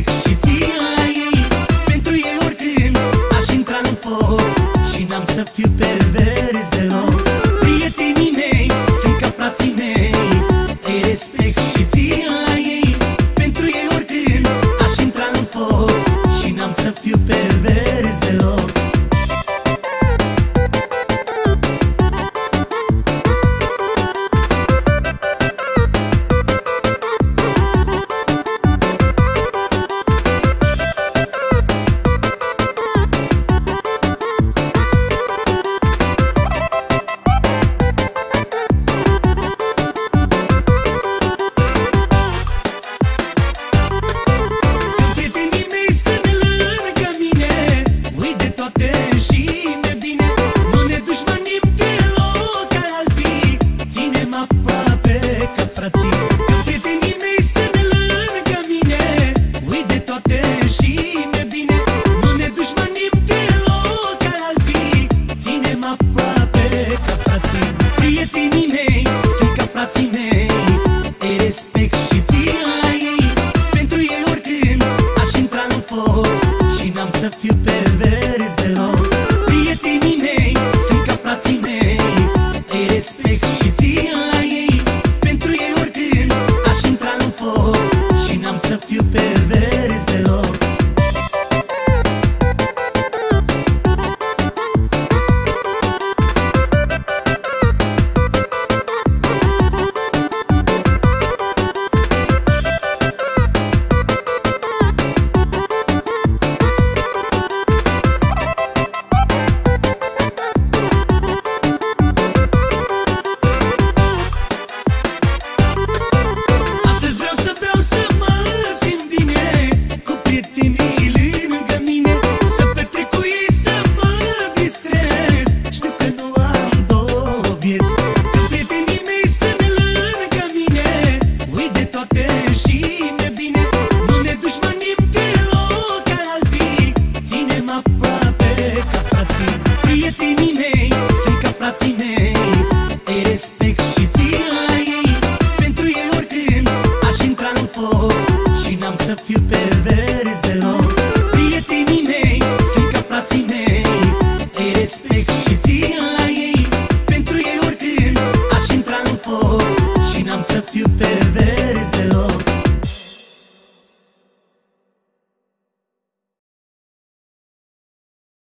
stric și ții la ei. Pentru ei oricând aș intra în foc Și n-am să fiu pe ti perveres de nou Prietenii mei, sunt ca frații mei. Îi respect să fiu pervers deloc. Prietenii mei sunt ca frații mei Îi respect și țin la ei. Pentru ei oricând aș intra în foc Și n-am să fiu pervers deloc.